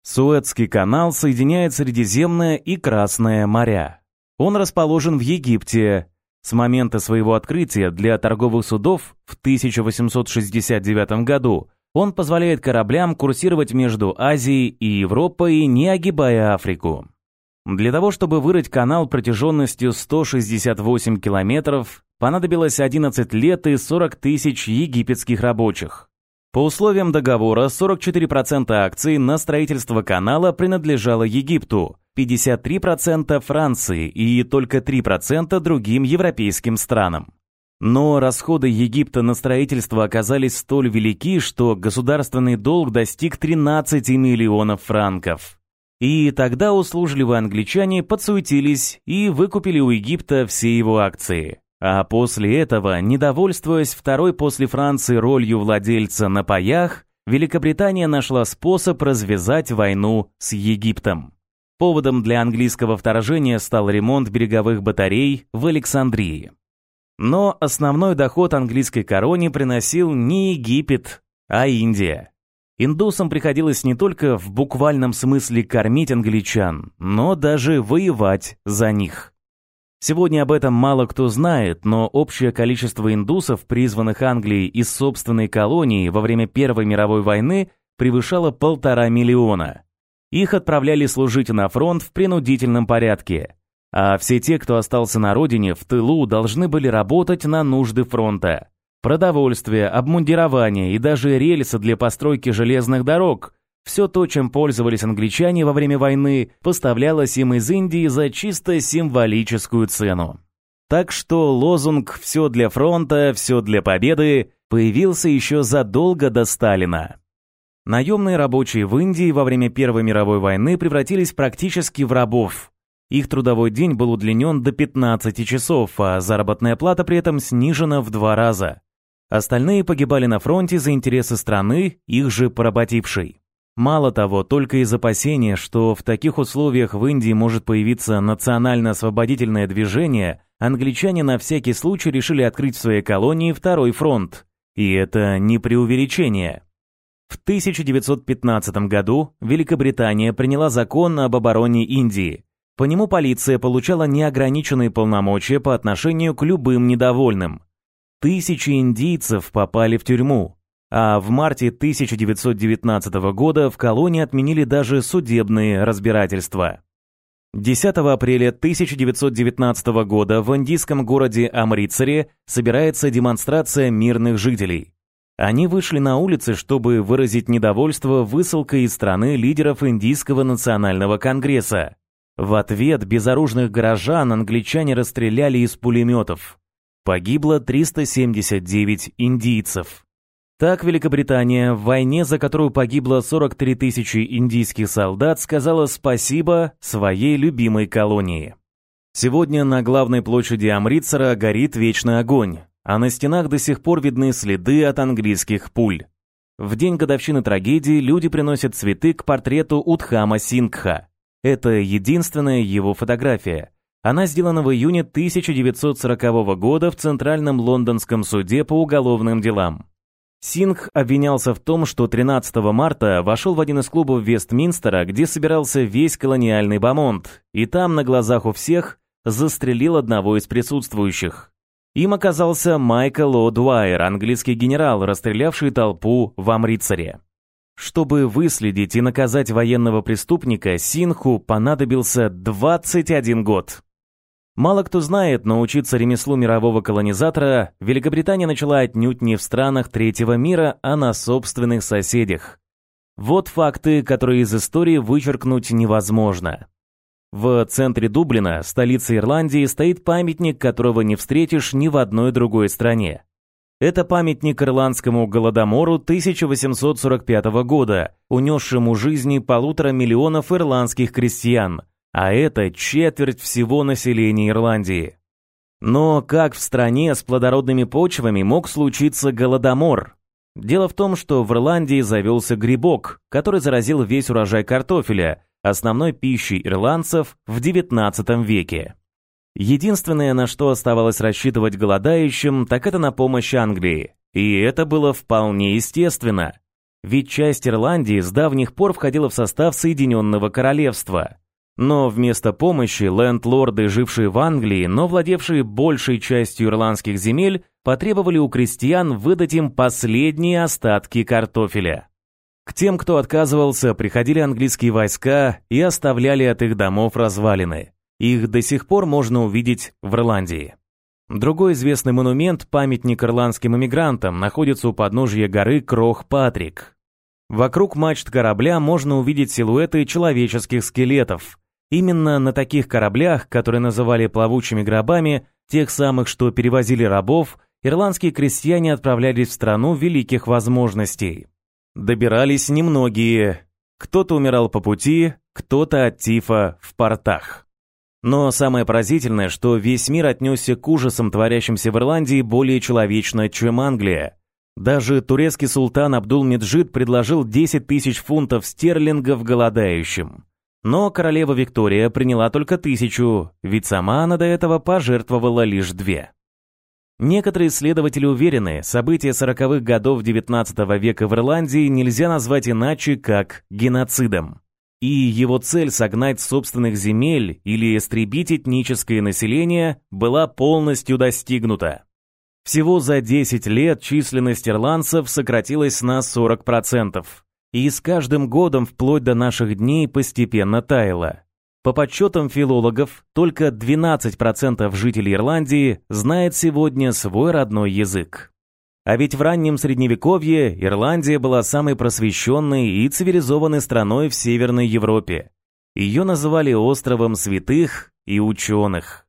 Суэцкий канал соединяет Средиземное и Красное моря. Он расположен в Египте. С момента своего открытия для торговых судов в 1869 году он позволяет кораблям курсировать между Азией и Европой, не огибая Африку. Для того, чтобы вырыть канал протяженностью 168 километров, понадобилось 11 лет и 40 тысяч египетских рабочих. По условиям договора 44% акций на строительство канала принадлежало Египту, 53% Франции и только 3% другим европейским странам. Но расходы Египта на строительство оказались столь велики, что государственный долг достиг 13 миллионов франков. И тогда услужливые англичане подсуетились и выкупили у Египта все его акции. А после этого, недовольствуясь второй после Франции ролью владельца на паях, Великобритания нашла способ развязать войну с Египтом. Поводом для английского вторжения стал ремонт береговых батарей в Александрии. Но основной доход английской короне приносил не Египет, а Индия. Индусам приходилось не только в буквальном смысле кормить англичан, но даже воевать за них. Сегодня об этом мало кто знает, но общее количество индусов, призванных Англией из собственной колонии во время Первой мировой войны, превышало полтора миллиона. Их отправляли служить на фронт в принудительном порядке. А все те, кто остался на родине, в тылу, должны были работать на нужды фронта. Продовольствие, обмундирование и даже рельсы для постройки железных дорог все то, чем пользовались англичане во время войны, поставлялось им из Индии за чисто символическую цену. Так что лозунг «все для фронта, все для победы» появился еще задолго до Сталина. Наемные рабочие в Индии во время Первой мировой войны превратились практически в рабов. Их трудовой день был удлинен до 15 часов, а заработная плата при этом снижена в два раза. Остальные погибали на фронте за интересы страны, их же поработившей. Мало того, только из опасения, что в таких условиях в Индии может появиться национально-освободительное движение, англичане на всякий случай решили открыть в своей колонии второй фронт. И это не преувеличение. В 1915 году Великобритания приняла закон об обороне Индии. По нему полиция получала неограниченные полномочия по отношению к любым недовольным. Тысячи индийцев попали в тюрьму, а в марте 1919 года в колонии отменили даже судебные разбирательства. 10 апреля 1919 года в индийском городе Амритсаре собирается демонстрация мирных жителей. Они вышли на улицы, чтобы выразить недовольство высылкой из страны лидеров Индийского национального конгресса. В ответ безоружных горожан англичане расстреляли из пулеметов. Погибло 379 индийцев. Так Великобритания в войне, за которую погибло 43 тысячи индийских солдат, сказала спасибо своей любимой колонии. Сегодня на главной площади Амритсара горит вечный огонь, а на стенах до сих пор видны следы от английских пуль. В день годовщины трагедии люди приносят цветы к портрету Утхама Сингха. Это единственная его фотография. Она сделана в июне 1940 года в Центральном лондонском суде по уголовным делам. Сингх обвинялся в том, что 13 марта вошел в один из клубов Вестминстера, где собирался весь колониальный бомонд, и там на глазах у всех застрелил одного из присутствующих. Им оказался Майкл О'Дуайер, английский генерал, расстрелявший толпу в Амрицаре. Чтобы выследить и наказать военного преступника, Синху понадобился 21 год. Мало кто знает, но учиться ремеслу мирового колонизатора Великобритания начала отнюдь не в странах третьего мира, а на собственных соседях. Вот факты, которые из истории вычеркнуть невозможно. В центре Дублина, столице Ирландии, стоит памятник, которого не встретишь ни в одной другой стране. Это памятник ирландскому голодомору 1845 года, унесшему жизни полутора миллионов ирландских крестьян, а это четверть всего населения Ирландии. Но как в стране с плодородными почвами мог случиться голодомор? Дело в том, что в Ирландии завелся грибок, который заразил весь урожай картофеля, основной пищей ирландцев в XIX веке. Единственное, на что оставалось рассчитывать голодающим, так это на помощь Англии. И это было вполне естественно. Ведь часть Ирландии с давних пор входила в состав Соединенного Королевства. Но вместо помощи лендлорды, жившие в Англии, но владевшие большей частью ирландских земель, потребовали у крестьян выдать им последние остатки картофеля. К тем, кто отказывался, приходили английские войска и оставляли от их домов развалины. Их до сих пор можно увидеть в Ирландии. Другой известный монумент, памятник ирландским иммигрантам, находится у подножия горы Крох-Патрик. Вокруг мачт корабля можно увидеть силуэты человеческих скелетов. Именно на таких кораблях, которые называли плавучими гробами, тех самых, что перевозили рабов, ирландские крестьяне отправлялись в страну великих возможностей. Добирались немногие. Кто-то умирал по пути, кто-то от тифа в портах. Но самое поразительное, что весь мир отнесся к ужасам, творящимся в Ирландии, более человечно, чем Англия. Даже турецкий султан Абдул-Меджид предложил 10 тысяч фунтов стерлингов голодающим. Но королева Виктория приняла только тысячу, ведь сама она до этого пожертвовала лишь две. Некоторые исследователи уверены, события сороковых годов XIX века в Ирландии нельзя назвать иначе, как геноцидом и его цель согнать собственных земель или истребить этническое население была полностью достигнута. Всего за 10 лет численность ирландцев сократилась на 40%, и с каждым годом вплоть до наших дней постепенно таяла. По подсчетам филологов, только 12% жителей Ирландии знает сегодня свой родной язык. А ведь в раннем Средневековье Ирландия была самой просвещенной и цивилизованной страной в Северной Европе. Ее называли островом святых и ученых.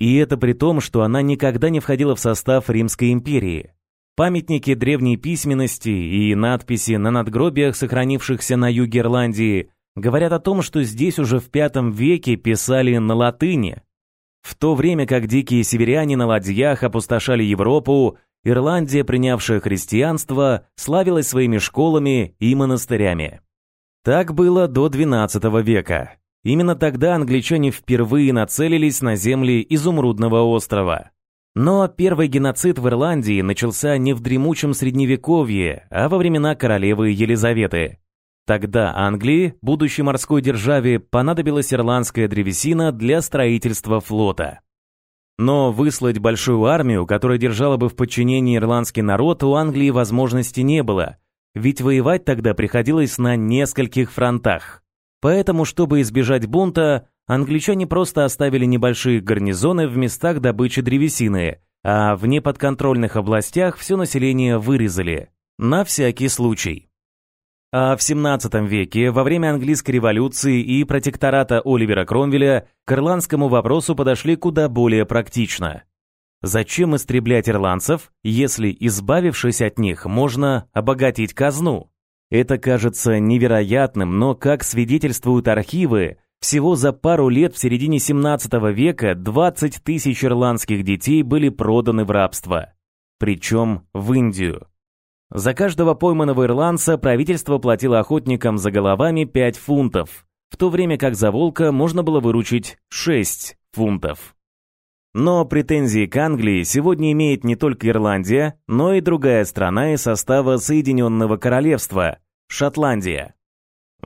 И это при том, что она никогда не входила в состав Римской империи. Памятники древней письменности и надписи на надгробиях, сохранившихся на юге Ирландии, говорят о том, что здесь уже в V веке писали на латыни. В то время как дикие северяне на ладьях опустошали Европу, Ирландия, принявшая христианство, славилась своими школами и монастырями. Так было до XII века. Именно тогда англичане впервые нацелились на земли Изумрудного острова. Но первый геноцид в Ирландии начался не в дремучем средневековье, а во времена королевы Елизаветы. Тогда Англии, будущей морской державе, понадобилась ирландская древесина для строительства флота. Но выслать большую армию, которая держала бы в подчинении ирландский народ, у Англии возможности не было, ведь воевать тогда приходилось на нескольких фронтах. Поэтому, чтобы избежать бунта, англичане просто оставили небольшие гарнизоны в местах добычи древесины, а в неподконтрольных областях все население вырезали. На всякий случай. А в 17 веке, во время английской революции и протектората Оливера Кромвеля, к ирландскому вопросу подошли куда более практично. Зачем истреблять ирландцев, если, избавившись от них, можно обогатить казну? Это кажется невероятным, но, как свидетельствуют архивы, всего за пару лет в середине 17 века 20 тысяч ирландских детей были проданы в рабство. Причем в Индию. За каждого пойманного ирландца правительство платило охотникам за головами 5 фунтов, в то время как за волка можно было выручить 6 фунтов. Но претензии к Англии сегодня имеет не только Ирландия, но и другая страна из состава Соединенного Королевства – Шотландия.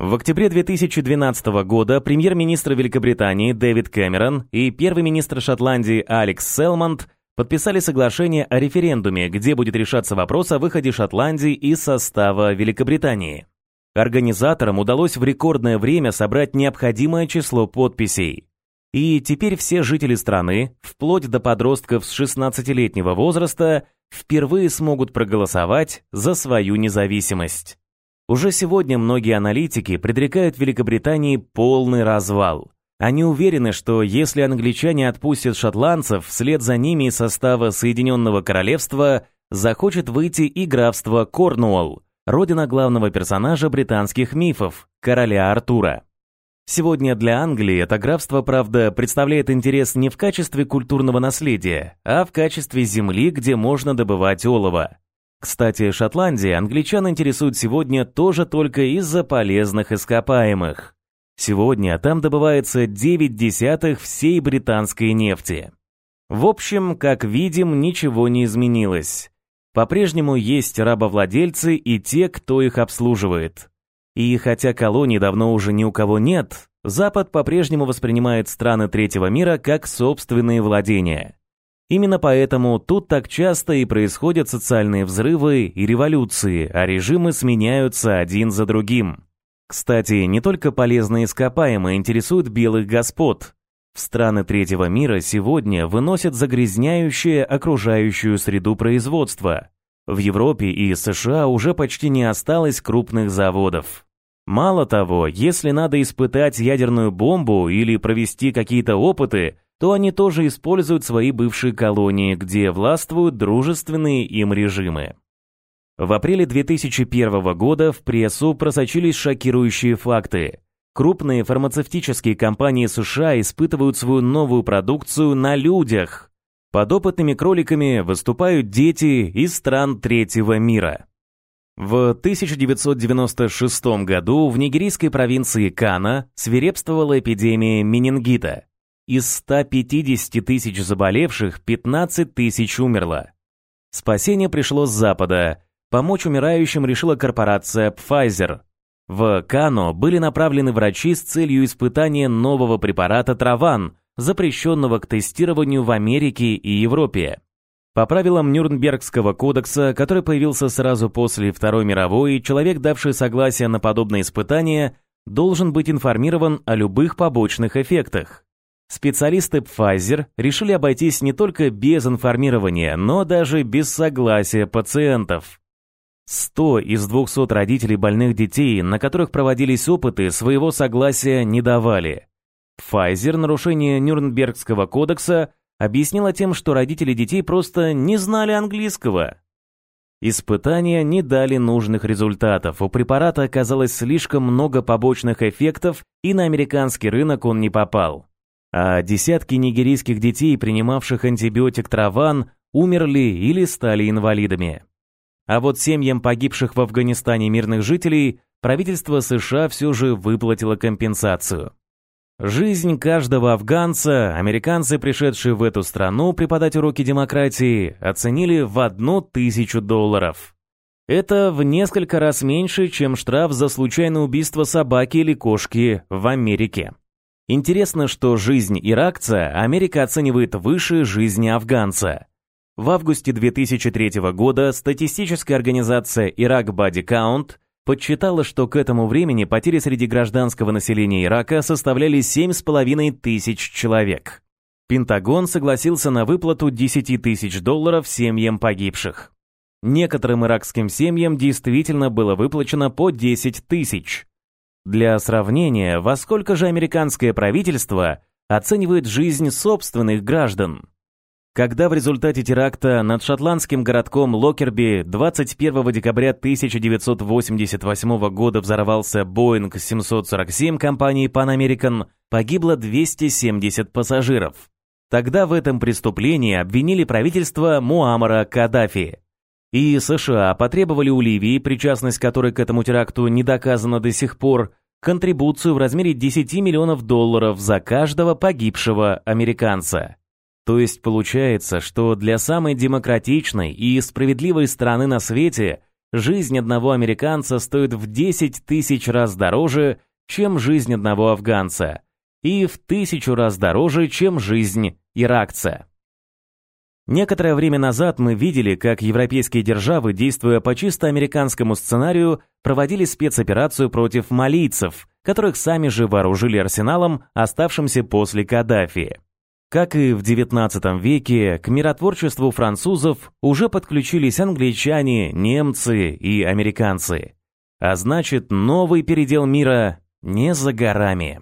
В октябре 2012 года премьер-министр Великобритании Дэвид Кэмерон и первый министр Шотландии Алекс Селмонд подписали соглашение о референдуме, где будет решаться вопрос о выходе Шотландии из состава Великобритании. Организаторам удалось в рекордное время собрать необходимое число подписей. И теперь все жители страны, вплоть до подростков с 16-летнего возраста, впервые смогут проголосовать за свою независимость. Уже сегодня многие аналитики предрекают Великобритании полный развал – они уверены, что если англичане отпустят шотландцев, вслед за ними из состава Соединенного Королевства захочет выйти и графство Корнуолл, родина главного персонажа британских мифов, короля Артура. Сегодня для Англии это графство, правда, представляет интерес не в качестве культурного наследия, а в качестве земли, где можно добывать олово. Кстати, Шотландия англичан интересует сегодня тоже только из-за полезных ископаемых. Сегодня там добывается 9 десятых всей британской нефти. В общем, как видим, ничего не изменилось. По-прежнему есть рабовладельцы и те, кто их обслуживает. И хотя колоний давно уже ни у кого нет, Запад по-прежнему воспринимает страны третьего мира как собственные владения. Именно поэтому тут так часто и происходят социальные взрывы и революции, а режимы сменяются один за другим. Кстати, не только полезные ископаемые интересуют белых господ. В страны третьего мира сегодня выносят загрязняющее окружающую среду производства. В Европе и США уже почти не осталось крупных заводов. Мало того, если надо испытать ядерную бомбу или провести какие-то опыты, то они тоже используют свои бывшие колонии, где властвуют дружественные им режимы. В апреле 2001 года в прессу просочились шокирующие факты. Крупные фармацевтические компании США испытывают свою новую продукцию на людях. Подопытными кроликами выступают дети из стран третьего мира. В 1996 году в нигерийской провинции Кана свирепствовала эпидемия менингита. Из 150 тысяч заболевших 15 тысяч умерло. Спасение пришло с запада. Помочь умирающим решила корпорация Pfizer. В Кано были направлены врачи с целью испытания нового препарата Траван, запрещенного к тестированию в Америке и Европе. По правилам Нюрнбергского кодекса, который появился сразу после Второй мировой, человек, давший согласие на подобные испытания, должен быть информирован о любых побочных эффектах. Специалисты Pfizer решили обойтись не только без информирования, но даже без согласия пациентов. 100 из 200 родителей больных детей, на которых проводились опыты, своего согласия не давали. Pfizer нарушение Нюрнбергского кодекса объяснила тем, что родители детей просто не знали английского. Испытания не дали нужных результатов, у препарата оказалось слишком много побочных эффектов, и на американский рынок он не попал. А десятки нигерийских детей, принимавших антибиотик Траван, умерли или стали инвалидами. А вот семьям погибших в Афганистане мирных жителей правительство США все же выплатило компенсацию. Жизнь каждого афганца американцы, пришедшие в эту страну преподать уроки демократии, оценили в одну тысячу долларов. Это в несколько раз меньше, чем штраф за случайное убийство собаки или кошки в Америке. Интересно, что жизнь иракца Америка оценивает выше жизни афганца. В августе 2003 года статистическая организация Iraq Body Count подсчитала, что к этому времени потери среди гражданского населения Ирака составляли 7,5 тысяч человек. Пентагон согласился на выплату 10 тысяч долларов семьям погибших. Некоторым иракским семьям действительно было выплачено по 10 тысяч. Для сравнения, во сколько же американское правительство оценивает жизнь собственных граждан? Когда в результате теракта над шотландским городком Локерби 21 декабря 1988 года взорвался Boeing 747 компании Pan American, погибло 270 пассажиров. Тогда в этом преступлении обвинили правительство Муаммара Каддафи. И США потребовали у Ливии, причастность которой к этому теракту не доказана до сих пор, контрибуцию в размере 10 миллионов долларов за каждого погибшего американца. То есть получается, что для самой демократичной и справедливой страны на свете жизнь одного американца стоит в 10 тысяч раз дороже, чем жизнь одного афганца, и в тысячу раз дороже, чем жизнь иракца. Некоторое время назад мы видели, как европейские державы, действуя по чисто американскому сценарию, проводили спецоперацию против малийцев, которых сами же вооружили арсеналом, оставшимся после Каддафи. Как и в XIX веке, к миротворчеству французов уже подключились англичане, немцы и американцы. А значит, новый передел мира не за горами.